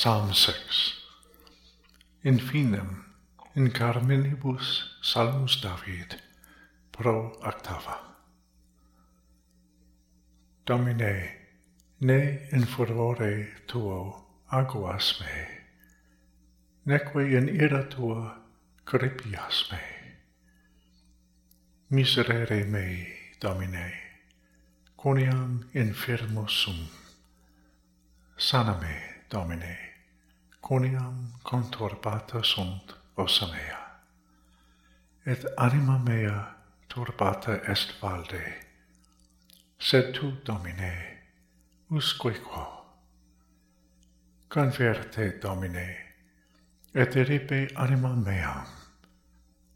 Psalm 6. In finem, in carmenibus salmus David, pro octava. Domine, ne in furore tuo aguas me, neque in ira tua crepias me. Miserere mei, Domine, quoniam infirmo sum. Sana me, Domine, coniam conturbata sunt ossa mea, et anima mea turbata est valde, sed tu, Domine, usquequo. Converte, Domine, et eripe anima mea,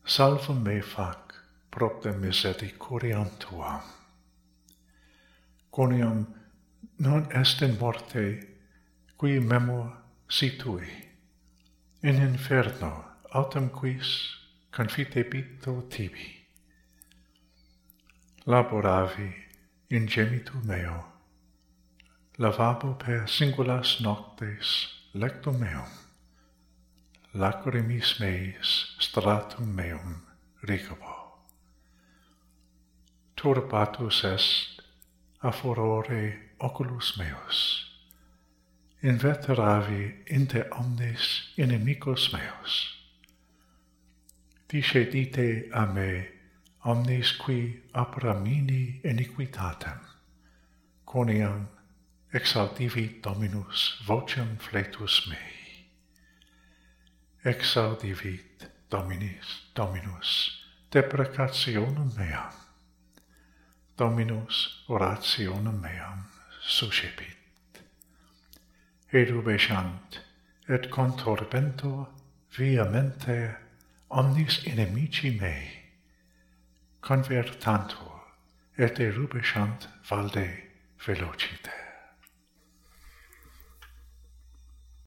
salva me fac propte misericuriam tuam. Coniam non est in morte qui memo situi. In inferno, autem quis confitebito tibi. Laboravi in gemitu meo, lavabo per singulas noctes lectum meum, lacrimis meis stratum meum ricabo. Turbatus est a furore oculus meus, inveteravi inter omnes inimicos meos. Dice dite a me, omnes qui apramini iniquitatem, quoniam exaudivit Dominus vocem fletus mei. Exaudivit Dominis, Dominus, deprecationum meam. Dominus orationem meam suscepit erubescant, et contorbento vehemente omnis inimici mei, convertantur, et erubescant valde veloci.